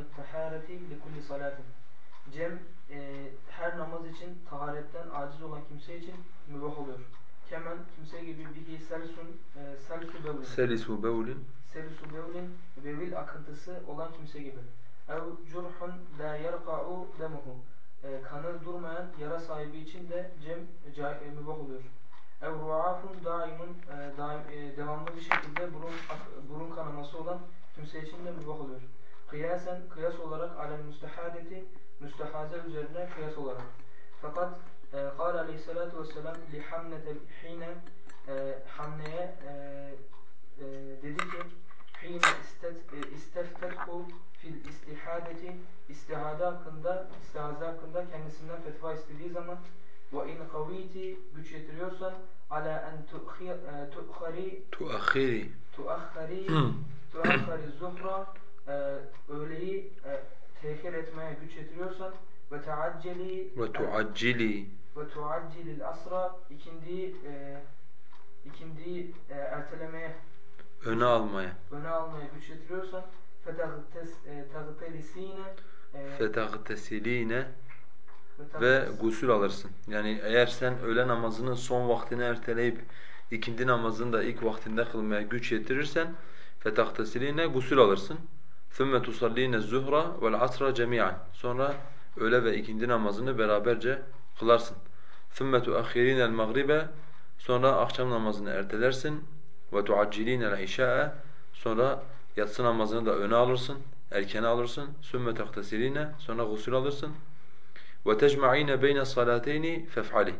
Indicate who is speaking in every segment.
Speaker 1: anit tahareti li kulli salatin. Cem e, her namaz için taharetten aciz olan kimse için mübah oluyor. Kemen kimse gibi bihi selsun e, selsu bevlin.
Speaker 2: Selisu bevlin.
Speaker 1: Selisu bevlin bevil akıntısı olan kimse gibi. Ev curhun la yerka'u demuhu. E, kanı durmayan yara sahibi için de cem e, e, mübah oluyor. Ev ruafun daimun e, daim, e, devamlı bir şekilde burun burun kanaması olan kimse için de mübah oluyor. Kıyasen kıyas olarak alel müstehadeti müstehaze üzerine kıyas olarak. Fakat e, قال aleyhissalatu vesselam li hamnete hine e, hamneye e, e, dedi ki hine istet, isteftethu fil istihadeti istihade hakkında istihaze hakkında kendisinden fetva istediği zaman ve in kaviti güç yetiriyorsan ala en tu'khari
Speaker 2: tu'akhiri
Speaker 1: tu'akhari tu'akhari zuhra öğleyi tehir etmeye güç yetiriyorsan ve teacceli
Speaker 2: ve tuaccili
Speaker 1: ve tuaccilil asra ikindiyi e, ikindiyi e, ertelemeye
Speaker 2: öne almaya
Speaker 1: öne almaya güç yetiriyorsan fetagtelisine
Speaker 2: e, fetagtesiline ve gusül alırsın. Yani eğer sen öğle namazının son vaktini erteleyip ikindi namazını da ilk vaktinde kılmaya güç yetirirsen fetagtesiline gusül alırsın. ثُمَّ تُصَلِّينَ الزُّهْرَ وَالْعَصْرَ جَمِيعًا Sonra öğle ve ikindi namazını beraberce kılarsın. ثُمَّ تُؤَخِّرِينَ الْمَغْرِبَ Sonra akşam namazını ertelersin. وَتُعَجِّلِينَ الْعِشَاءَ Sonra yatsı namazını da öne alırsın, erkene alırsın. ثُمَّ تَغْتَسِلِينَ Sonra gusül alırsın. وَتَجْمَعِينَ بَيْنَ الصَّلَاتَيْنِ فَافْعَلِهِ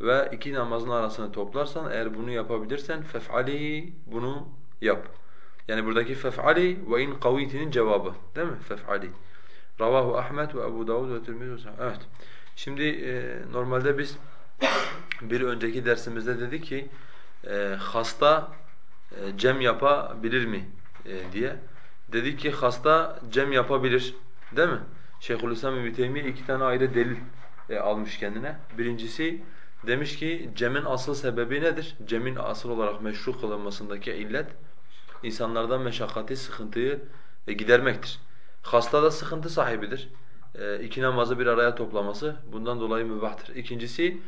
Speaker 2: Ve iki namazın arasını toplarsan, eğer bunu yapabilirsen فَافْعَلِهِ Bunu yap. Yani buradaki fef'ali ve in kavitinin cevabı. Değil mi? Fef'ali. Ravahu Ahmet ve Ebu Davud ve Tirmizi Evet. Şimdi e, normalde biz bir önceki dersimizde dedik ki e, hasta e, cem yapabilir mi e, diye. Dedik ki hasta cem yapabilir. Değil mi? Şeyhülislam İbn Teymiye iki tane ayrı delil e, almış kendine. Birincisi demiş ki cemin asıl sebebi nedir? Cemin asıl olarak meşru kılınmasındaki illet insanlardan meşakkati, sıkıntıyı e, gidermektir. Hasta da sıkıntı sahibidir. E, iki namazı bir araya toplaması bundan dolayı mübahtır. İkincisi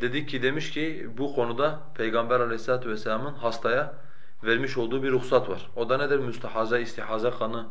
Speaker 2: dedik ki demiş ki bu konuda Peygamber Aleyhisselatü vesselam'ın hastaya vermiş olduğu bir ruhsat var. O da nedir? Müstehaze, istihaze kanı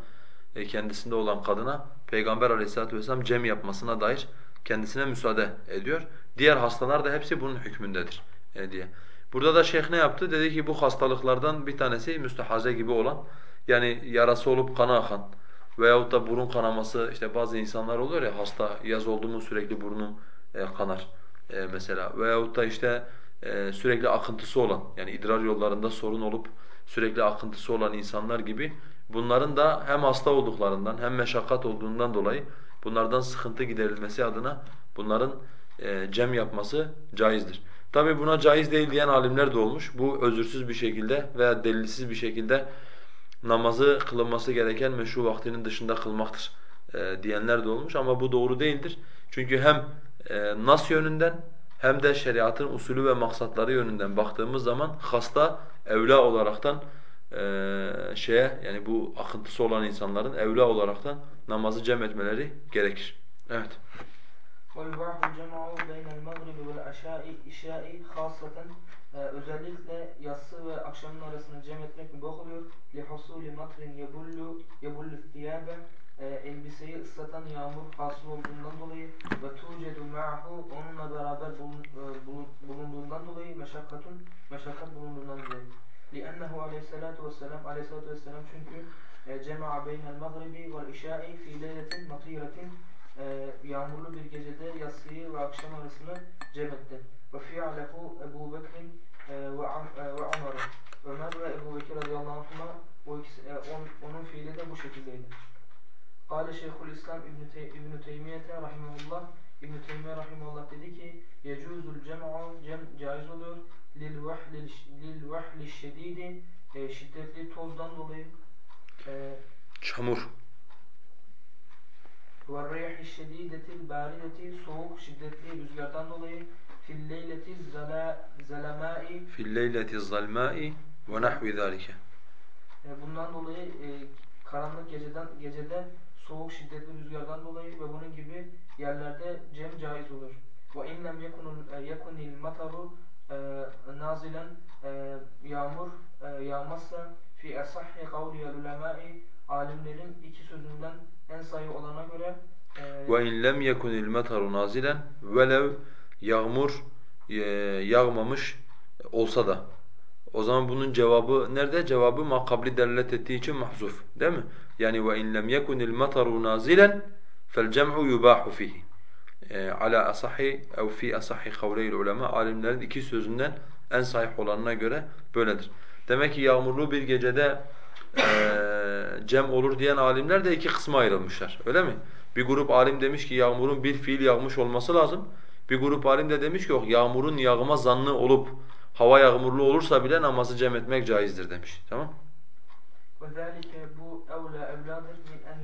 Speaker 2: e, kendisinde olan kadına Peygamber Aleyhisselatü vesselam cem yapmasına dair kendisine müsaade ediyor. Diğer hastalar da hepsi bunun hükmündedir diye. Burada da şeyh ne yaptı? Dedi ki bu hastalıklardan bir tanesi müstehaze gibi olan yani yarası olup kana akan veyahut da burun kanaması işte bazı insanlar oluyor ya hasta yaz oldu sürekli burnu e, kanar e, mesela veyahut da işte e, sürekli akıntısı olan yani idrar yollarında sorun olup sürekli akıntısı olan insanlar gibi bunların da hem hasta olduklarından hem meşakkat olduğundan dolayı bunlardan sıkıntı giderilmesi adına bunların e, cem yapması caizdir. Tabi buna caiz değil diyen alimler de olmuş. Bu özürsüz bir şekilde veya delilsiz bir şekilde namazı kılınması gereken meşru vaktinin dışında kılmaktır e, diyenler de olmuş ama bu doğru değildir. Çünkü hem e, nas yönünden hem de şeriatın usulü ve maksatları yönünden baktığımız zaman hasta evla olaraktan e, şeye yani bu akıntısı olan insanların evla olaraktan namazı cem etmeleri gerekir. Evet.
Speaker 1: وَيُبَاحُ الْجَمْعُ بَيْنَ الْمَغْرِبِ وَالْعَشَاءِ İşai hasaten e, özellikle yatsı ve akşamın arasını cem etmek mübah oluyor. لِحُصُولِ مَطْرٍ يَبُلُّ يَبُلُّ الثِّيَابَ elbiseyi ıslatan yağmur hasıl olduğundan dolayı ve tucedu ma'hu onunla beraber bulun, e, bulunduğundan dolayı meşakkatun meşakkat bulunduğundan dolayı. لِأَنَّهُ aleyhissalatu vesselam aleyhissalatu vesselam çünkü e, cema'a beynel magribi vel işai fi leyletin matiretin e, yağmurlu bir gecede yatsıyı ve akşam arasını cem etti. Ve fi'alehu Ebu Bekir'in e, ve Ömer. Ömer ve Ebu Bekir radıyallahu ikisi, e, on, onun fiili de bu şekildeydi. Kale Şeyhül İslam İbn-i Te İbn Teymiyete rahimehullah İbn Teymiye rahimehullah dedi ki yecuzul cem'u cem caiz oluyor lil vahli lil vahli şedidi e, şiddetli tozdan dolayı e,
Speaker 2: çamur
Speaker 1: وَالرِّيحِ الشَّد۪يدَةِ الْبَارِدَةِ Soğuk, şiddetli rüzgardan dolayı فِي اللَّيْلَةِ الزَّلَمَاءِ
Speaker 2: فِي اللَّيْلَةِ الظَّلْمَاءِ وَنَحْوِ ذَٰلِكَ
Speaker 1: Bundan dolayı e, karanlık geceden gecede soğuk şiddetli rüzgardan dolayı ve bunun gibi yerlerde cem caiz olur. Ve in lem yekunil mataru nazilen yağmur yağmazsa fi esahhi kavliyel ulemai alimlerin iki sözünden en sayı olana göre
Speaker 2: ve in lem yekunil mataru nazilen velev yağmur yağmamış olsa da o zaman bunun cevabı nerede? Cevabı makabli delalet ettiği için mahzuf. Değil mi? Yani ve in lem yekunil mataru nazilen fel cem'u yubahu fihi. Ala asahi ev fi asahi kavleyil ulema alimlerin iki sözünden en sahih olanına göre böyledir. Demek ki yağmurlu bir gecede e, cem olur diyen alimler de iki kısma ayrılmışlar. Öyle mi? Bir grup alim demiş ki yağmurun bir fiil yağmış olması lazım. Bir grup alim de demiş ki yok yağmurun yağma zannı olup hava yağmurlu olursa bile namazı cem etmek caizdir demiş. Tamam?
Speaker 1: وَذَٰلِكَ bu evla evladır min en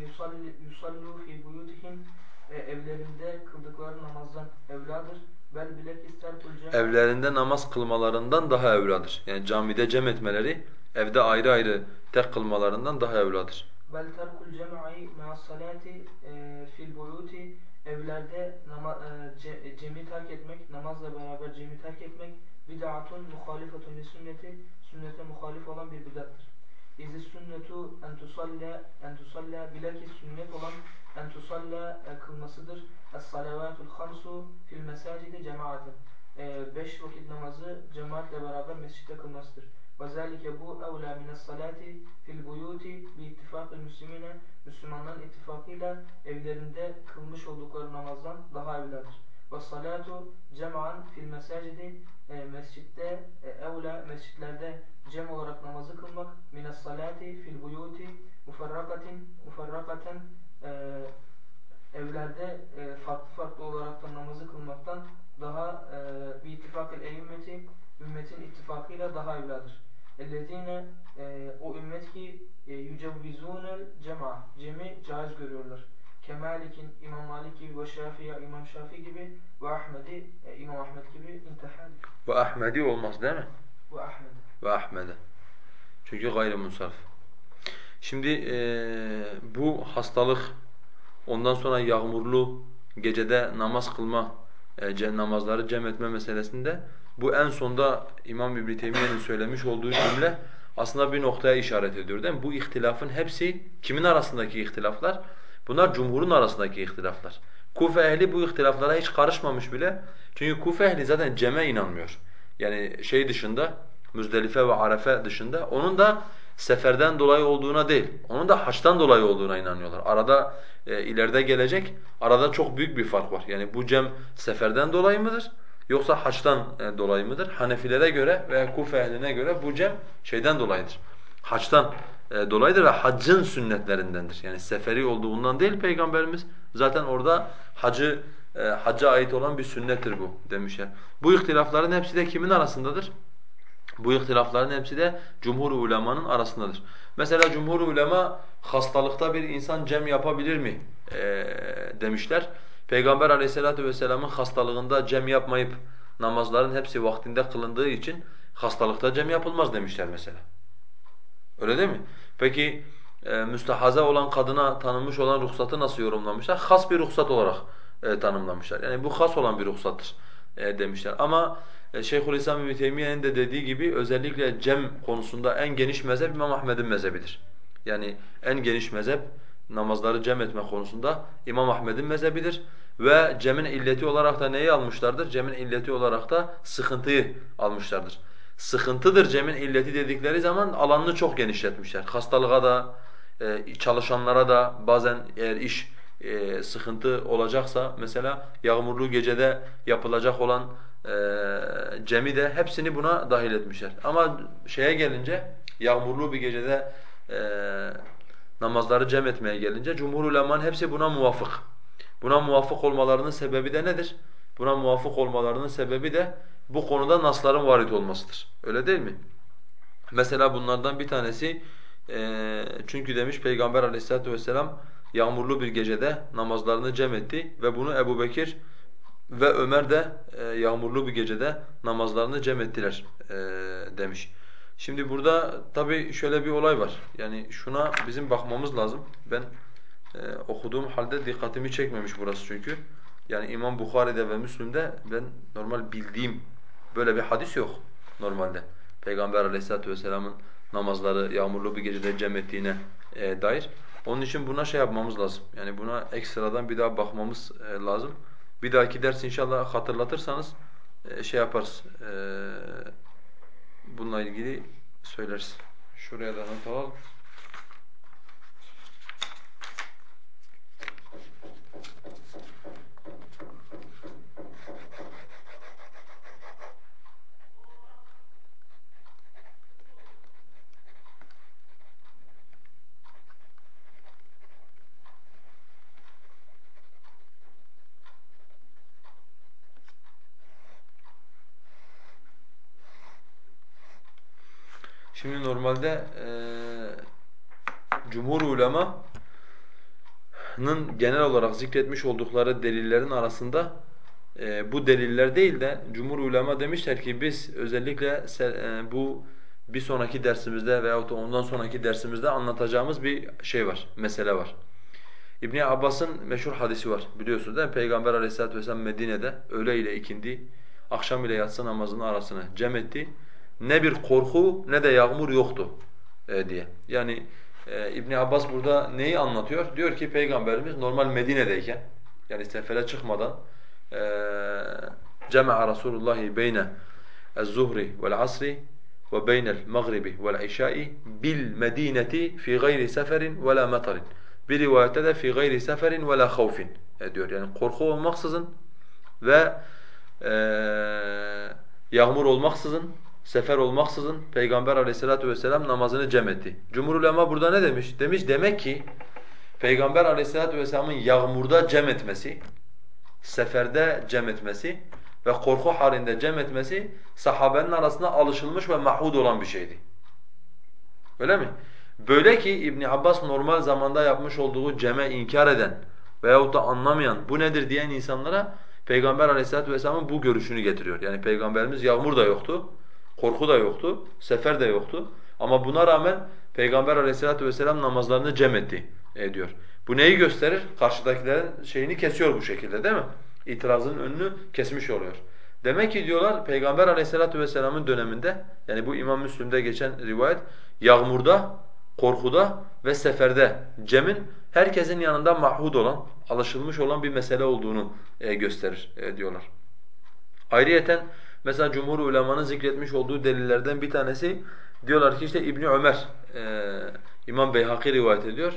Speaker 1: yusallu fi buyutihim evlerinde kıldıkları namazdan evladır. Bel bilek ister
Speaker 2: Evlerinde namaz kılmalarından daha evladır. Yani camide cem etmeleri evde ayrı ayrı tek kılmalarından daha evladır.
Speaker 1: Bel terkul cem'i ma'as salati fil buyuti evlerde nama, e, cemi terk etmek, namazla beraber cemi terk etmek bid'atun muhalifetun li sünneti sünnete muhalif olan bir bid'attır. İzi sünnetu en tusalla en tusalla bilakis sünnet olan en tusalla e, kılmasıdır. Es-salavatul hamsu fil mesacidi cemaatin. E, beş vakit namazı cemaatle beraber mescitte kılmasıdır. وَذَٰلِكَ bu اَوْلَى مِنَ الصَّلَاةِ fil buyuti bi ittifakil müslimine Müslümanların ittifakıyla evlerinde kılmış oldukları namazdan daha evladır. Ve salatu cem'an fil mesacidi e, mescitte e, evla mescitlerde cem olarak namazı kılmak minas salati fil buyuti mufarrakatin mufarrakaten e, evlerde e, farklı farklı olarak da namazı kılmaktan daha e, bir ittifak-ül eyyümmeti ümmetin ittifakıyla daha evladır. Ellezine e, o ümmet ki e, yücevvizûnel cema cemi caiz görüyorlar. Kemalik'in İmam Malik gibi ve Şafi'ye İmam Şafi gibi ve Ahmed'i e, İmam Ahmed gibi intihal.
Speaker 2: Ve Ahmedi olmaz değil mi?
Speaker 1: Ve Ahmed.
Speaker 2: Ve Ahmed'e. Çünkü gayrimusarf. Şimdi e, bu hastalık ondan sonra yağmurlu gecede namaz kılma, e, namazları cem etme meselesinde bu en sonda İmam İbn Teymiyye'nin söylemiş olduğu cümle aslında bir noktaya işaret ediyor değil mi? Bu ihtilafın hepsi kimin arasındaki ihtilaflar? Bunlar cumhurun arasındaki ihtilaflar. Kufe ehli bu ihtilaflara hiç karışmamış bile. Çünkü Kufe ehli zaten ceme inanmıyor. Yani şey dışında, Müzdelife ve Arefe dışında onun da seferden dolayı olduğuna değil, onun da haçtan dolayı olduğuna inanıyorlar. Arada e, ileride gelecek, arada çok büyük bir fark var. Yani bu cem seferden dolayı mıdır? Yoksa haçtan e, dolayı mıdır? Hanefilere göre veya Kufe ehline göre bu cem şeyden dolayıdır. Haçtan e, dolayıdır ve haccın sünnetlerindendir. Yani seferi olduğundan değil Peygamberimiz zaten orada hacı e, hacca ait olan bir sünnettir bu demişler. Bu ihtilafların hepsi de kimin arasındadır? Bu ihtilafların hepsi de cumhur ulemanın arasındadır. Mesela cumhur ulema hastalıkta bir insan cem yapabilir mi e, demişler. Peygamber aleyhissalatu vesselamın hastalığında cem yapmayıp namazların hepsi vaktinde kılındığı için hastalıkta cem yapılmaz demişler mesela. Öyle değil mi? Peki e, müstehaza olan kadına tanınmış olan ruhsatı nasıl yorumlamışlar? Has bir ruhsat olarak e, tanımlamışlar. Yani bu has olan bir ruhsattır e, demişler. Ama Şeyhülislam İbn Teymiyye'nin de dediği gibi özellikle cem konusunda en geniş mezhep İmam Ahmed'in mezhebidir. Yani en geniş mezhep namazları cem etme konusunda İmam Ahmed'in mezhebidir. Ve cemin illeti olarak da neyi almışlardır? Cemin illeti olarak da sıkıntıyı almışlardır. Sıkıntıdır cemin illeti dedikleri zaman alanını çok genişletmişler. Hastalığa da, e, çalışanlara da bazen eğer iş e, sıkıntı olacaksa mesela yağmurlu gecede yapılacak olan e, cemi de hepsini buna dahil etmişler. Ama şeye gelince yağmurlu bir gecede namazları cem etmeye gelince cumhur hepsi buna muvafık. Buna muvafık olmalarının sebebi de nedir? Buna muvafık olmalarının sebebi de bu konuda nasların varit olmasıdır. Öyle değil mi? Mesela bunlardan bir tanesi e, çünkü demiş Peygamber aleyhissalatu vesselam yağmurlu bir gecede namazlarını cem etti ve bunu Ebu Bekir ve Ömer de e, yağmurlu bir gecede namazlarını cem ettiler e, demiş. Şimdi burada tabii şöyle bir olay var. Yani şuna bizim bakmamız lazım. Ben e, okuduğum halde dikkatimi çekmemiş burası çünkü. Yani İmam Bukhari'de ve Müslim'de ben normal bildiğim böyle bir hadis yok normalde. Peygamber Aleyhisselatü vesselamın namazları yağmurlu bir gecede cem ettiğine e, dair. Onun için buna şey yapmamız lazım. Yani buna ekstradan bir daha bakmamız e, lazım. Bir dahaki ders inşallah hatırlatırsanız e, şey yaparız. E, bununla ilgili söyleriz. Şuraya da not alalım. Şimdi normalde e, cumhur ulemanın genel olarak zikretmiş oldukları delillerin arasında e, bu deliller değil de cumhur ulema demişler ki biz özellikle e, bu bir sonraki dersimizde veyahut da ondan sonraki dersimizde anlatacağımız bir şey var, mesele var. İbn Abbas'ın meşhur hadisi var biliyorsunuz değil mi? Peygamber Aleyhisselatü vesselam Medine'de öğle ile ikindi, akşam ile yatsı namazının arasını cem etti ne bir korku ne de yağmur yoktu e, diye. Yani e, İbn Abbas burada neyi anlatıyor? Diyor ki Peygamberimiz normal Medine'deyken yani sefere çıkmadan e, cema'a Rasulullah beyne el-zuhri vel-asri ve beynel magribi vel-işai bil medineti fi gayri seferin ve la matarin. Bir rivayette de fi gayri seferin ve la havfin diyor. Yani korku olmaksızın ve e, yağmur olmaksızın sefer olmaksızın Peygamber aleyhissalatu vesselam namazını cem etti. Cumhur ulema burada ne demiş? Demiş demek ki Peygamber aleyhissalatu vesselamın yağmurda cem etmesi, seferde cem etmesi ve korku halinde cem etmesi sahabenin arasında alışılmış ve mahud olan bir şeydi. Öyle mi? Böyle ki İbn Abbas normal zamanda yapmış olduğu ceme inkar eden veyahut da anlamayan bu nedir diyen insanlara Peygamber aleyhissalatu vesselamın bu görüşünü getiriyor. Yani Peygamberimiz yağmur da yoktu. Korku da yoktu, sefer de yoktu. Ama buna rağmen Peygamber aleyhissalatu vesselam namazlarını cem etti e, diyor. Bu neyi gösterir? Karşıdakilerin şeyini kesiyor bu şekilde değil mi? İtirazın önünü kesmiş oluyor. Demek ki diyorlar Peygamber aleyhissalatu vesselamın döneminde yani bu İmam Müslim'de geçen rivayet yağmurda, korkuda ve seferde cemin herkesin yanında mahhud olan, alışılmış olan bir mesele olduğunu e, gösterir e, diyorlar. Ayrıyeten Mesela cumhur ulemanın zikretmiş olduğu delillerden bir tanesi diyorlar ki işte İbni Ömer, e, İmam Beyhaki rivayet ediyor.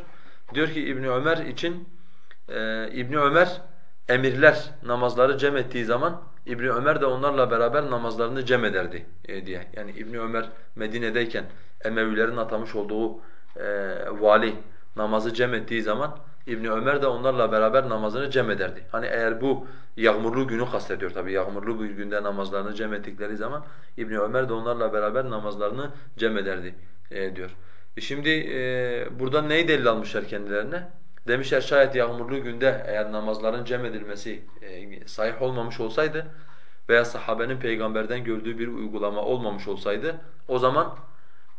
Speaker 2: Diyor ki İbni Ömer için e, İbni Ömer emirler namazları cem ettiği zaman İbni Ömer de onlarla beraber namazlarını cem ederdi e, diye. Yani İbni Ömer Medine'deyken Emevilerin atamış olduğu e, vali namazı cem ettiği zaman İbni Ömer de onlarla beraber namazını cem ederdi. Hani eğer bu yağmurlu günü kastediyor tabi yağmurlu bir günde namazlarını cem ettikleri zaman İbni Ömer de onlarla beraber namazlarını cem ederdi e, diyor. E şimdi e, burada neyi delil almışlar kendilerine? Demişler şayet yağmurlu günde eğer namazların cem edilmesi e, sahih olmamış olsaydı veya sahabenin peygamberden gördüğü bir uygulama olmamış olsaydı o zaman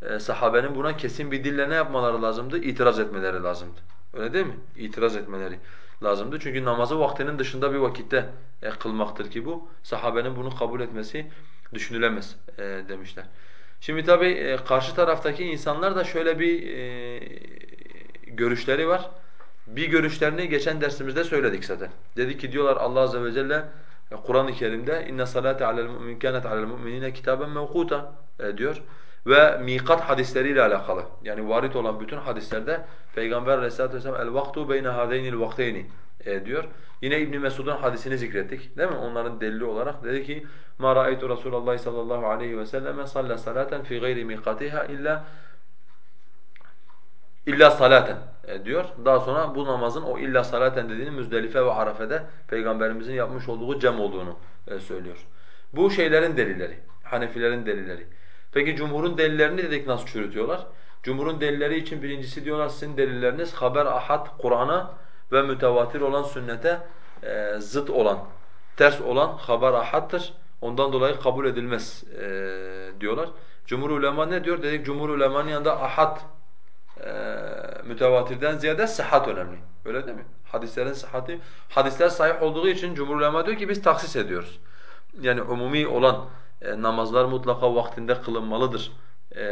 Speaker 2: e, sahabenin buna kesin bir dille ne yapmaları lazımdı? İtiraz etmeleri lazımdı. Öyle değil mi? İtiraz etmeleri lazımdı. Çünkü namazı vaktinin dışında bir vakitte e, kılmaktır ki bu. Sahabenin bunu kabul etmesi düşünülemez e, demişler. Şimdi tabi e, karşı taraftaki insanlar da şöyle bir e, görüşleri var. Bir görüşlerini geçen dersimizde söyledik zaten. Dedi ki diyorlar Allah azze ve celle e, Kur'an-ı Kerim'de inna salate alel mu'min kanet alel mu'minine kitaben mevquta e, diyor ve mikat hadisleriyle alakalı. Yani varit olan bütün hadislerde Peygamber Aleyhisselatü vesselam el vaktu beyne hadeynil vakteyni e, diyor. Yine İbn Mesud'un hadisini zikrettik. Değil mi? Onların delili olarak dedi ki: "Ma ra'aytu Rasulullah sallallahu aleyhi ve sellem salla salaten fi gayri miqatiha illa illa salaten." E, diyor. Daha sonra bu namazın o illa salaten dediğini Müzdelife ve Arafe'de peygamberimizin yapmış olduğu cem olduğunu e, söylüyor. Bu şeylerin delilleri, Hanefilerin delilleri. Peki cumhurun delillerini dedik nasıl çürütüyorlar? Cumhurun delilleri için birincisi diyorlar sizin delilleriniz haber ahad Kur'an'a ve mütevatir olan sünnete e, zıt olan, ters olan haber ahaddır. Ondan dolayı kabul edilmez e, diyorlar. Cumhur ulema ne diyor? Dedik cumhur ulemanın yanında ahad e, mütevatirden ziyade sıhhat önemli. Öyle değil mi? Hadislerin sıhhati, hadisler sahih olduğu için cumhur ulema diyor ki biz taksis ediyoruz. Yani umumi olan e, namazlar mutlaka vaktinde kılınmalıdır e,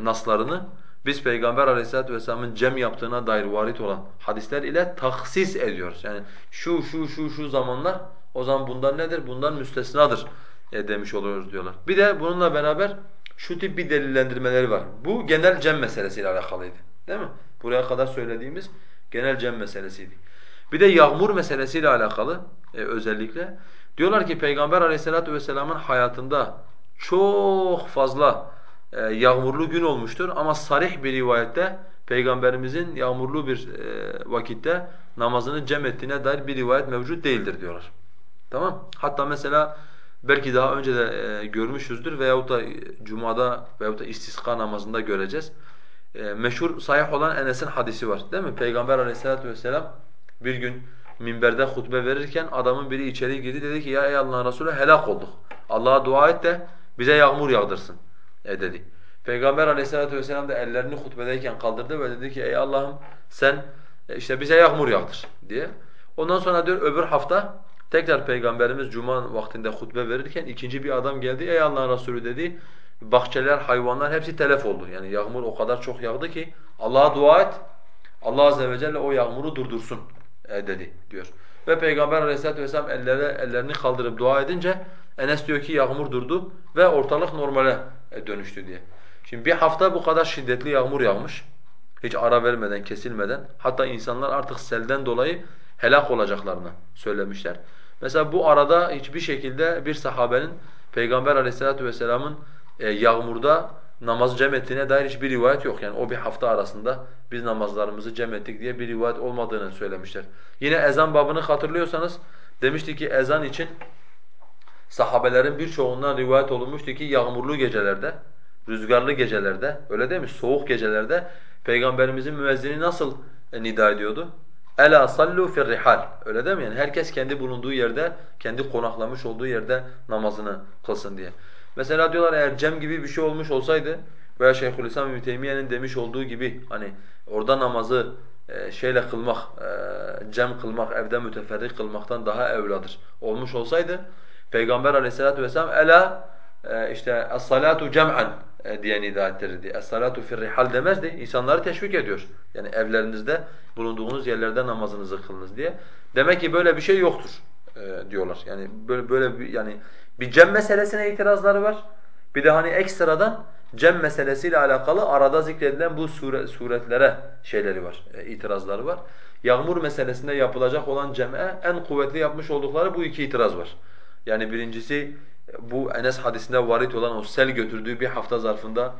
Speaker 2: naslarını biz Peygamber Aleyhisselatü vesselamın cem yaptığına dair varit olan hadisler ile taksis ediyoruz. Yani şu şu şu şu zamanlar o zaman bundan nedir? Bundan müstesnadır e, demiş oluyoruz diyorlar. Bir de bununla beraber şu tip bir delillendirmeleri var. Bu genel cem meselesiyle alakalıydı. Değil mi? Buraya kadar söylediğimiz genel cem meselesiydi. Bir de yağmur meselesiyle alakalı e, özellikle diyorlar ki Peygamber Aleyhisselatü vesselamın hayatında çok fazla yağmurlu gün olmuştur ama sarih bir rivayette Peygamberimizin yağmurlu bir e, vakitte namazını cem ettiğine dair bir rivayet mevcut değildir diyorlar. Tamam? Hatta mesela belki daha önce de e, görmüşüzdür veyahut da cumada veyahut da istiska namazında göreceğiz. Meşhur sahih olan Enes'in hadisi var değil mi? Peygamber aleyhissalatu vesselam bir gün minberde hutbe verirken adamın biri içeri girdi dedi ki ya ey Allah'ın Resulü helak olduk. Allah'a dua et de bize yağmur yağdırsın e dedi. Peygamber aleyhissalatu vesselam da ellerini hutbedeyken kaldırdı ve dedi ki ey Allah'ım sen e, işte bize yağmur yağdır diye. Ondan sonra diyor öbür hafta tekrar Peygamberimiz cuma vaktinde hutbe verirken ikinci bir adam geldi. Ey Allah'ın Resulü dedi bahçeler, hayvanlar hepsi telef oldu. Yani yağmur o kadar çok yağdı ki Allah'a dua et. Allah azze ve celle o yağmuru durdursun e, dedi diyor. Ve Peygamber aleyhissalatu vesselam ellere, ellerini kaldırıp dua edince Enes diyor ki yağmur durdu ve ortalık normale e, dönüştü diye. Şimdi bir hafta bu kadar şiddetli yağmur yağmış. Hiç ara vermeden, kesilmeden. Hatta insanlar artık selden dolayı helak olacaklarını söylemişler. Mesela bu arada hiçbir şekilde bir sahabenin Peygamber aleyhissalatu vesselamın e, yağmurda namaz cem ettiğine dair hiçbir rivayet yok. Yani o bir hafta arasında biz namazlarımızı cem ettik diye bir rivayet olmadığını söylemişler. Yine ezan babını hatırlıyorsanız demişti ki ezan için sahabelerin birçoğundan rivayet olunmuştu ki yağmurlu gecelerde, rüzgarlı gecelerde, öyle değil mi? Soğuk gecelerde Peygamberimizin müezzini nasıl e, nida ediyordu? Ela sallu fir rihal. Öyle değil mi? Yani herkes kendi bulunduğu yerde, kendi konaklamış olduğu yerde namazını kılsın diye. Mesela diyorlar eğer cem gibi bir şey olmuş olsaydı veya Şeyhülislam İbn Teymiyye'nin demiş olduğu gibi hani orada namazı e, şeyle kılmak, e, cem kılmak, evde müteferrik kılmaktan daha evladır olmuş olsaydı Peygamber aleyhissalatu vesselam ela e, işte es-salatu cem'an e, diye nida ettirirdi. Es-salatu fi'r-rihal demezdi. İnsanları teşvik ediyor. Yani evlerinizde bulunduğunuz yerlerde namazınızı kılınız diye. Demek ki böyle bir şey yoktur e, diyorlar. Yani böyle böyle bir yani bir cem meselesine itirazları var. Bir de hani ekstradan cem meselesiyle alakalı arada zikredilen bu sure, suretlere şeyleri var, e, itirazları var. Yağmur meselesinde yapılacak olan cem'e en kuvvetli yapmış oldukları bu iki itiraz var. Yani birincisi bu Enes hadisinde varit olan o sel götürdüğü bir hafta zarfında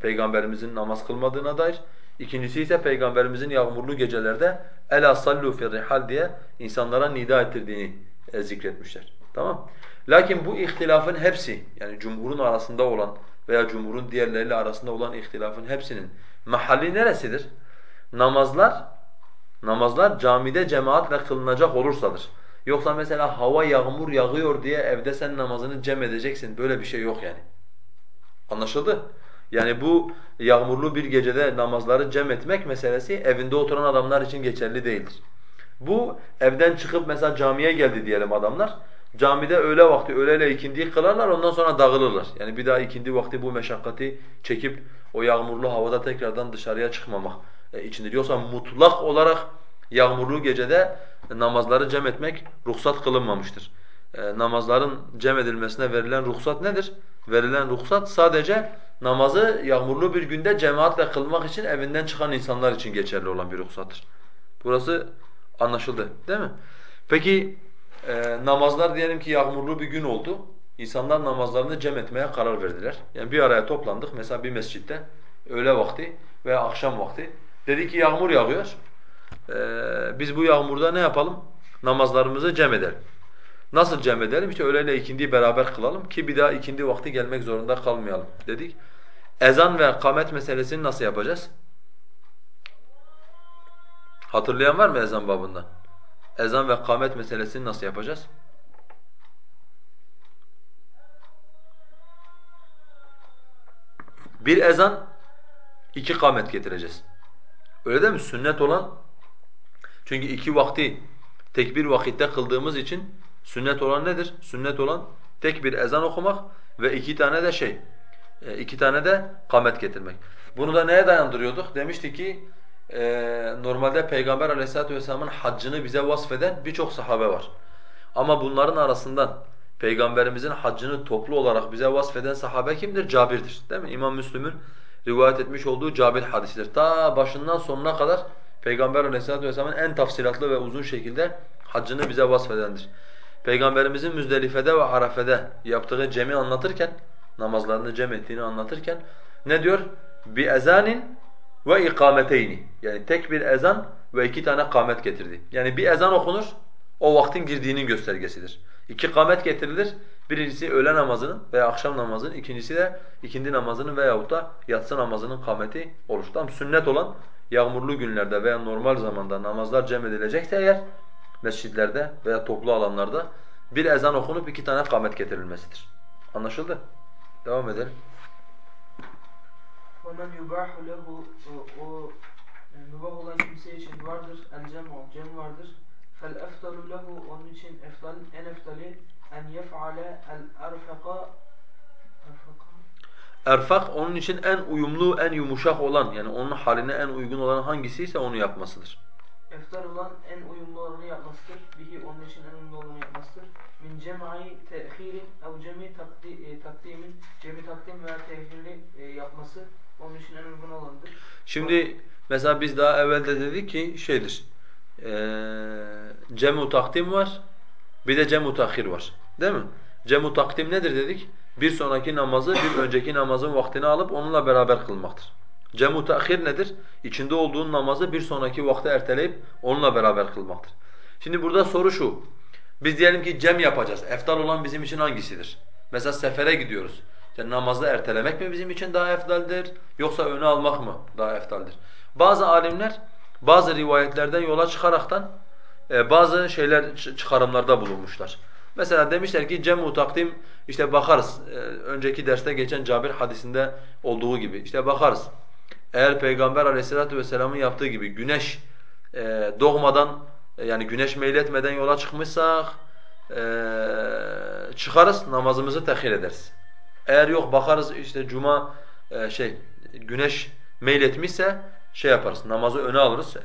Speaker 2: Peygamberimizin namaz kılmadığına dair. İkincisi ise Peygamberimizin yağmurlu gecelerde ela sallu fi rihal diye insanlara nida ettirdiğini e, zikretmişler. Tamam? Lakin bu ihtilafın hepsi yani cumhurun arasında olan veya cumhurun diğerleriyle arasında olan ihtilafın hepsinin mahalli neresidir? Namazlar namazlar camide cemaatle kılınacak olursadır. Yoksa mesela hava yağmur yağıyor diye evde sen namazını cem edeceksin. Böyle bir şey yok yani. Anlaşıldı? Yani bu yağmurlu bir gecede namazları cem etmek meselesi evinde oturan adamlar için geçerli değildir. Bu evden çıkıp mesela camiye geldi diyelim adamlar. Camide öğle vakti öğleyle ikindiyi kılarlar ondan sonra dağılırlar. Yani bir daha ikindi vakti bu meşakkati çekip o yağmurlu havada tekrardan dışarıya çıkmamak e, içindir. Yoksa mutlak olarak yağmurlu gecede namazları cem etmek ruhsat kılınmamıştır. E, namazların cem edilmesine verilen ruhsat nedir? Verilen ruhsat sadece namazı yağmurlu bir günde cemaatle kılmak için evinden çıkan insanlar için geçerli olan bir ruhsattır. Burası anlaşıldı değil mi? Peki e, namazlar diyelim ki yağmurlu bir gün oldu. İnsanlar namazlarını cem etmeye karar verdiler. Yani bir araya toplandık mesela bir mescitte öğle vakti veya akşam vakti. Dedi ki yağmur yağıyor. Ee, biz bu yağmurda ne yapalım? Namazlarımızı cem edelim. Nasıl cem edelim? İşte öğleyle ikindiyi beraber kılalım ki bir daha ikindi vakti gelmek zorunda kalmayalım dedik. Ezan ve kamet meselesini nasıl yapacağız? Hatırlayan var mı ezan babından? Ezan ve kamet meselesini nasıl yapacağız? Bir ezan, iki kamet getireceğiz. Öyle değil mi? Sünnet olan, çünkü iki vakti tek bir vakitte kıldığımız için sünnet olan nedir? Sünnet olan tek bir ezan okumak ve iki tane de şey, e, iki tane de kamet getirmek. Bunu da neye dayandırıyorduk? Demişti ki e, normalde Peygamber aleyhissalatu vesselamın haccını bize vasfeden birçok sahabe var. Ama bunların arasından Peygamberimizin haccını toplu olarak bize vasfeden sahabe kimdir? Cabir'dir. Değil mi? İmam Müslüm'ün rivayet etmiş olduğu Cabir hadisidir. Ta başından sonuna kadar Peygamber aleyhissalatu vesselamın en tafsilatlı ve uzun şekilde haccını bize vasfedendir. Peygamberimizin Müzdelife'de ve Arafe'de yaptığı cemi anlatırken, namazlarını cem ettiğini anlatırken ne diyor? Bi ezanin ve ikameteyni. Yani tek bir ezan ve iki tane kamet getirdi. Yani bir ezan okunur, o vaktin girdiğinin göstergesidir. İki kamet getirilir. Birincisi öğle namazının veya akşam namazının, ikincisi de ikindi namazının veyahut da yatsı namazının kameti olur. Tam sünnet olan yağmurlu günlerde veya normal zamanda namazlar cem edilecekse eğer mescitlerde veya toplu alanlarda bir ezan okunup iki tane kamet getirilmesidir. Anlaşıldı? Devam edelim.
Speaker 1: وَمَنْ يُبَاحُ لَهُ o, o e, mübah olan kimse için vardır. El cem'u, cem vardır. Fel eftalu lehu onun için eftal, en eftali en yef'ale el erfaka
Speaker 2: Erfak onun için en uyumlu, en yumuşak olan yani onun haline en uygun olan hangisiyse onu yapmasıdır.
Speaker 1: Eftar olan en uyumlu olanı yapmasıdır. Bihi onun için en uyumlu olanı yapmasıdır. Min cem'i te'hirin ev cem'i e, takdimin cem'i takdim veya tehirli e, yapması onun için en uygun olanıdır.
Speaker 2: Şimdi mesela biz daha evvel de dedik ki şeydir. Ee, cem'u takdim var. Bir de cem'u tahir var. Değil mi? Cem'u takdim nedir dedik? Bir sonraki namazı bir önceki namazın vaktini alıp onunla beraber kılmaktır. Cemu tahir nedir? İçinde olduğun namazı bir sonraki vakte erteleyip onunla beraber kılmaktır. Şimdi burada soru şu. Biz diyelim ki cem yapacağız. Eftal olan bizim için hangisidir? Mesela sefere gidiyoruz. Yani namazı ertelemek mi bizim için daha eftaldir yoksa öne almak mı daha eftaldir? Bazı alimler bazı rivayetlerden yola çıkaraktan e, bazı şeyler çıkarımlarda bulunmuşlar. Mesela demişler ki cem takdim işte bakarız. E, önceki derste geçen Cabir hadisinde olduğu gibi işte bakarız. Eğer Peygamber aleyhissalatu vesselamın yaptığı gibi güneş e, doğmadan e, yani güneş meyletmeden yola çıkmışsak e, çıkarız namazımızı tehir ederiz. Eğer yok bakarız işte cuma şey güneş meyletmişse şey yaparız namazı öne alırız.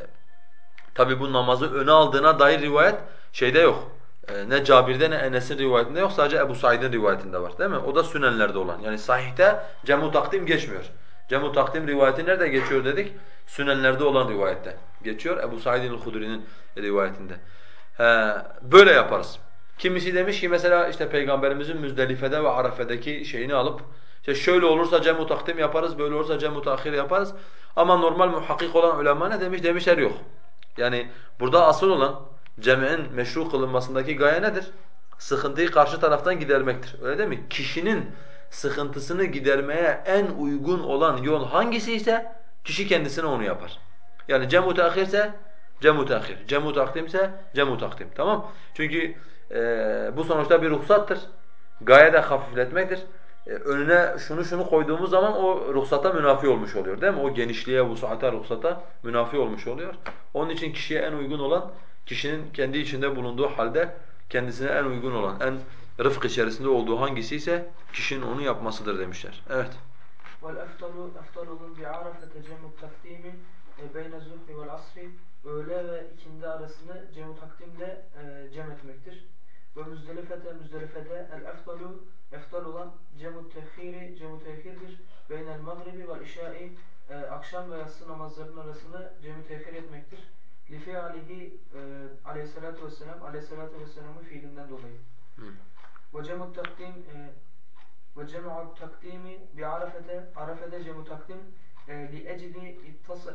Speaker 2: Tabi bu namazı öne aldığına dair rivayet şeyde yok. E, ne Cabir'de ne Enes'in rivayetinde yok sadece Ebu Said'in rivayetinde var değil mi? O da sünenlerde olan. Yani sahihte cemu takdim geçmiyor. Cemu takdim rivayeti nerede geçiyor dedik? Sünenlerde olan rivayette geçiyor. Ebu Said el-Hudri'nin rivayetinde. He, böyle yaparız. Kimisi demiş ki mesela işte Peygamberimizin Müzdelife'de ve Arafe'deki şeyini alıp işte şöyle olursa cemu takdim yaparız, böyle olursa cemu tahir yaparız. Ama normal muhakkik olan ulema ne demiş? Demişler yok. Yani burada asıl olan cem'in meşru kılınmasındaki gaye nedir? Sıkıntıyı karşı taraftan gidermektir. Öyle değil mi? Kişinin sıkıntısını gidermeye en uygun olan yol hangisi ise kişi kendisine onu yapar. Yani cem-u ise cem-u tehir, cem-u takdimse cem-u takdim. Tamam? Çünkü e, bu sonuçta bir ruhsattır. Gaye de hafifletmektir. E, önüne şunu şunu koyduğumuz zaman o ruhsata münafi olmuş oluyor değil mi? O genişliğe, vusata, ruhsata münafi olmuş oluyor. Onun için kişiye en uygun olan, kişinin kendi içinde bulunduğu halde kendisine en uygun olan, en rıfk içerisinde olduğu hangisi ise kişinin onu yapmasıdır demişler. Evet.
Speaker 1: وَالْاَفْطَلُ اَفْطَلُ بِعَرَفَةَ جَمُ التَّقْدِيمِ بَيْنَ الزُّهْرِ وَالْعَصْرِ Öğle ve ikindi arasını cem takdimle e, cem etmektir. Ve müzdelifete müzdelifede el eftalu eftal olan cemu tehiri cemu tehirdir. Beynel magribi vel işai e, akşam ve yatsı namazlarının arasını cemu tehir etmektir. Li fi'alihi e, aleyhissalatu vesselam aleyhissalatu vesselamın fiilinden dolayı. Ve cemu takdim e, ve cemu takdimi bi arafete arafete cemu takdim e, li ecli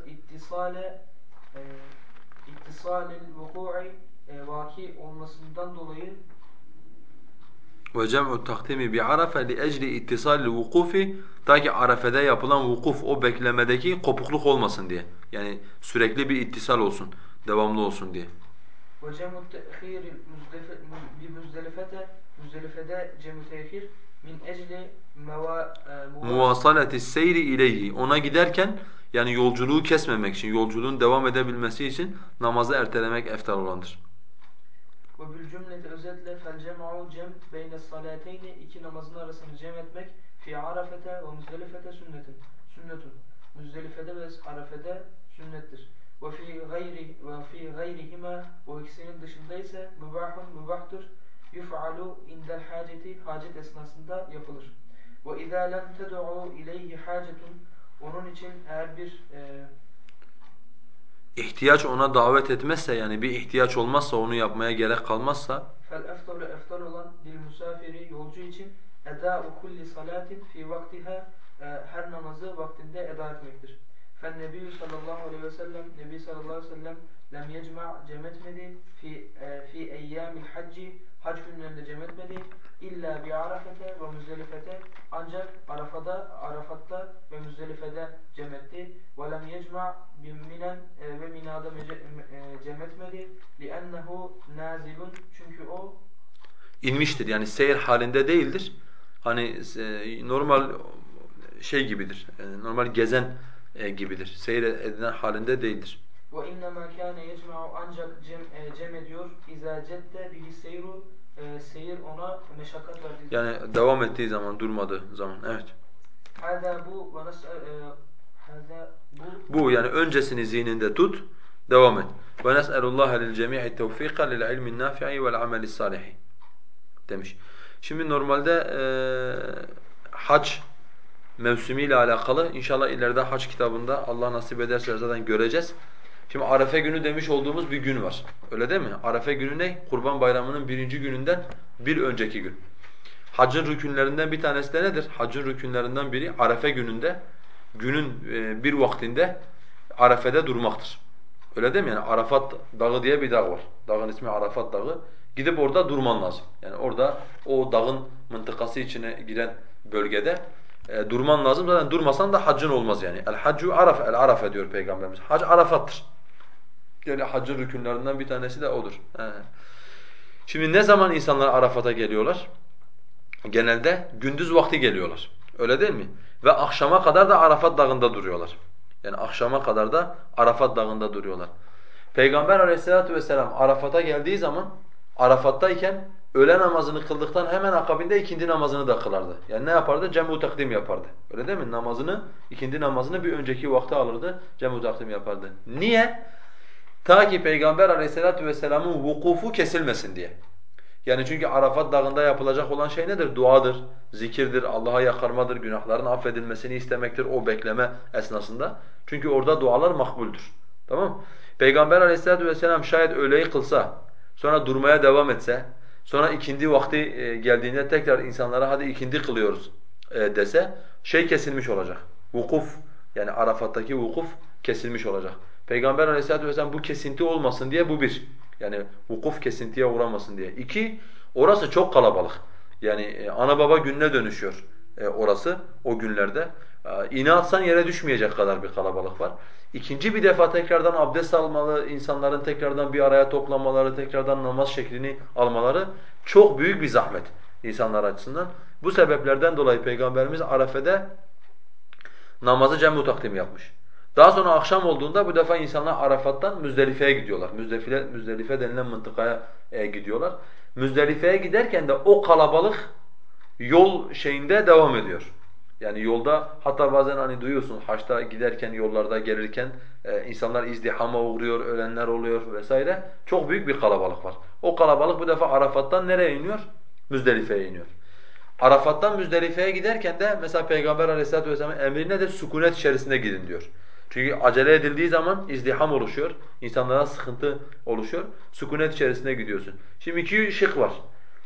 Speaker 1: ittisale e, ittisalil vuku'i e, vaki olmasından dolayı
Speaker 2: ve cem'u takdimi bi arafe li ecli ittisalil vukufi ta ki arafede yapılan vukuf o beklemedeki kopukluk olmasın diye. Yani sürekli bir ittisal olsun, devamlı olsun diye.
Speaker 1: Ve cem'u tehir bi müzdelifete müzdelifede cem'u tehir min ecli e,
Speaker 2: muvasalati seyri ileyhi. Ona giderken yani yolculuğu kesmemek için, yolculuğun devam edebilmesi için namazı ertelemek eftal olandır.
Speaker 1: Ve bil cümleti özetle fel cem'u cem beyne salateyni iki namazın arasını cem etmek fi arafete ve müzdelifete sünnetin. Sünnetun. Müzdelifede ve arafede sünnettir. Ve fi gayri ve fi gayrihima o ikisinin dışında ise mübahun mübahtır. Yuf'alu indel haceti hacet esnasında yapılır. Ve izâ lem ted'u ileyhi hacetun onun için eğer bir e,
Speaker 2: ihtiyaç ona davet etmezse yani bir ihtiyaç olmazsa onu yapmaya gerek kalmazsa
Speaker 1: fel eftalu eftal olan dil musafiri yolcu için eda'u kulli salatin fi vaktiha e, her namazı vaktinde eda etmektir. Fen Nebi sallallahu aleyhi ve sellem Nebi sallallahu aleyhi ve sellem lem yecma cem etmedi. Fi e, fi eyyamil hacci hac günlerinde cem etmedi. İlla bi arafete ve müzdelifete ancak arafada arafatta ve müzdelifede cem etti. Ve lem yecma minen e, ve minada mece, e, li ennehu nazilun çünkü o
Speaker 2: inmiştir. Yani seyir halinde değildir. Hani e, normal şey gibidir. Normal gezen gibidir. Seyir edilen halinde değildir.
Speaker 1: وَاِنَّمَا كَانَ يَجْمَعُ ancak cem, cem ediyor. اِذَا جَدَّ بِهِ seyru e, seyir ona meşakkat verdiği
Speaker 2: Yani devam ettiği zaman, durmadığı zaman. Evet.
Speaker 1: Hâzâ bu ve nas'e
Speaker 2: bu bu yani öncesini zihninde tut, devam et. Ve nes'elullaha lil cemi'i tevfika lil ilmin nafi'i vel ameli salihi demiş. Şimdi normalde e, hac mevsimiyle alakalı inşallah ileride hac kitabında Allah nasip ederse zaten göreceğiz. Şimdi Arefe günü demiş olduğumuz bir gün var. Öyle değil mi? Arefe günü ne? Kurban Bayramı'nın birinci gününden bir önceki gün. Hacın rükünlerinden bir tanesi de nedir? Hacın rükünlerinden biri Arefe gününde, günün e, bir vaktinde Arefe'de durmaktır. Öyle değil mi? Yani Arafat Dağı diye bir dağ var. Dağın ismi Arafat Dağı. Gidip orada durman lazım. Yani orada o dağın mıntıkası içine giren bölgede e, durman lazım. Zaten durmasan da haccın olmaz yani. El haccu araf, el arafe diyor Peygamberimiz. Hac Arafat'tır. Yani haccın rükünlerinden bir tanesi de odur. He. Şimdi ne zaman insanlar Arafat'a geliyorlar? Genelde gündüz vakti geliyorlar. Öyle değil mi? Ve akşama kadar da Arafat dağında duruyorlar. Yani akşama kadar da Arafat dağında duruyorlar. Peygamber aleyhissalatu vesselam Arafat'a geldiği zaman Arafat'tayken öğle namazını kıldıktan hemen akabinde ikindi namazını da kılardı. Yani ne yapardı? Cem-u takdim yapardı. Öyle değil mi? Namazını, ikindi namazını bir önceki vakte alırdı, cem-u takdim yapardı. Niye? Ta ki Peygamber aleyhissalatu vesselamın vukufu kesilmesin diye. Yani çünkü Arafat dağında yapılacak olan şey nedir? Duadır, zikirdir, Allah'a yakarmadır, günahların affedilmesini istemektir o bekleme esnasında. Çünkü orada dualar makbuldür. Tamam Peygamber aleyhissalatu vesselam şayet öğleyi kılsa, sonra durmaya devam etse, sonra ikindi vakti e, geldiğinde tekrar insanlara hadi ikindi kılıyoruz e, dese, şey kesilmiş olacak. Vukuf yani Arafat'taki vukuf kesilmiş olacak. Peygamber aleyhissalatu vesselam bu kesinti olmasın diye bu bir. Yani vukuf kesintiye uğramasın diye. İki, orası çok kalabalık. Yani e, ana baba gününe dönüşüyor orası o günlerde. E, iğne atsan yere düşmeyecek kadar bir kalabalık var. İkinci bir defa tekrardan abdest almalı, insanların tekrardan bir araya toplanmaları, tekrardan namaz şeklini almaları çok büyük bir zahmet insanlar açısından. Bu sebeplerden dolayı Peygamberimiz Arafe'de namazı cem takdim yapmış. Daha sonra akşam olduğunda bu defa insanlar Arafat'tan Müzdelife'ye gidiyorlar. Müzdelife, Müzdelife denilen mıntıkaya e, gidiyorlar. Müzdelife'ye giderken de o kalabalık yol şeyinde devam ediyor. Yani yolda hatta bazen hani duyuyorsun haçta giderken yollarda gelirken e, insanlar izdihama uğruyor, ölenler oluyor vesaire. Çok büyük bir kalabalık var. O kalabalık bu defa Arafat'tan nereye iniyor? Müzdelife'ye iniyor. Arafat'tan Müzdelife'ye giderken de mesela Peygamber Aleyhisselatü vesselamın emri nedir? Sükunet içerisinde gidin diyor. Çünkü acele edildiği zaman izdiham oluşuyor, insanlara sıkıntı oluşuyor. Sükunet içerisine gidiyorsun. Şimdi iki şık var.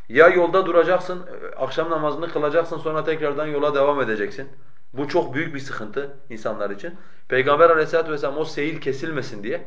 Speaker 2: Ya yolda duracaksın, akşam namazını kılacaksın sonra tekrardan yola devam edeceksin. Bu çok büyük bir sıkıntı insanlar için. Peygamber aleyhissalatu vesselam o seyir kesilmesin diye,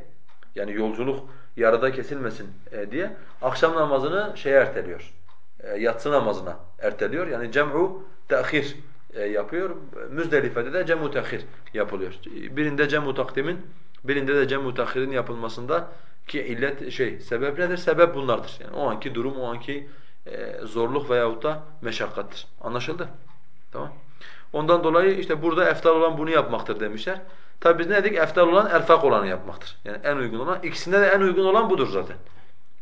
Speaker 2: yani yolculuk yarıda kesilmesin e, diye akşam namazını şeye erteliyor, e, yatsı namazına erteliyor. Yani cem'u te'khir e, yapıyor. Müzdelife'de de cem-u tehir yapılıyor. Birinde cem-u takdimin, birinde de cem-u tehirin yapılmasında ki illet şey sebep nedir? Sebep bunlardır. Yani o anki durum, o anki e, zorluk veyahut da meşakkattır. Anlaşıldı? Tamam. Ondan dolayı işte burada eftal olan bunu yapmaktır demişler. Tabi biz ne dedik? Eftal olan erfak olanı yapmaktır. Yani en uygun olan. İkisinde de en uygun olan budur zaten.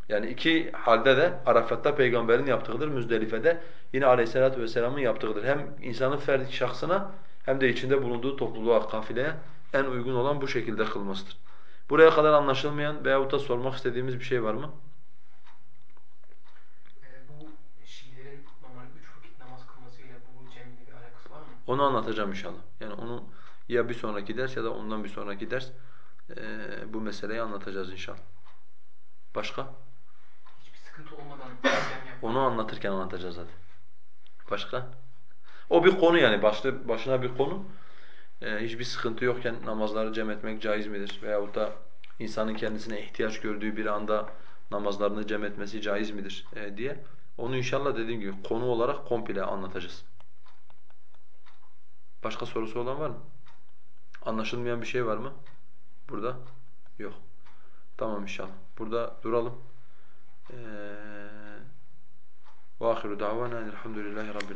Speaker 2: Yani iki halde de Arafat'ta peygamberin yaptığıdır, Müzdelife'de yine aleyhissalatu vesselamın yaptığıdır. Hem insanın ferdi şahsına hem de içinde bulunduğu topluluğa, kafileye en uygun olan bu şekilde kılmasıdır. Buraya kadar anlaşılmayan veyahut da sormak istediğimiz bir şey var mı?
Speaker 3: Ee, bu Şiilerin normal üç vakit namaz kılmasıyla bu cemle bir alakası var mı?
Speaker 2: Onu anlatacağım inşallah. Yani onu ya bir sonraki ders ya da ondan bir sonraki ders eee, bu meseleyi anlatacağız inşallah. Başka?
Speaker 3: Hiçbir sıkıntı olmadan.
Speaker 2: Onu anlatırken anlatacağız zaten. Başka? O bir konu yani başlı başına bir konu. Ee, hiçbir sıkıntı yokken namazları cem etmek caiz midir? Veyahut da insanın kendisine ihtiyaç gördüğü bir anda namazlarını cem etmesi caiz midir ee, diye. Onu inşallah dediğim gibi konu olarak komple anlatacağız. Başka sorusu olan var mı? Anlaşılmayan bir şey var mı? Burada? Yok. Tamam inşallah. Burada duralım. Ee, وآخر دعوانا الحمد لله رب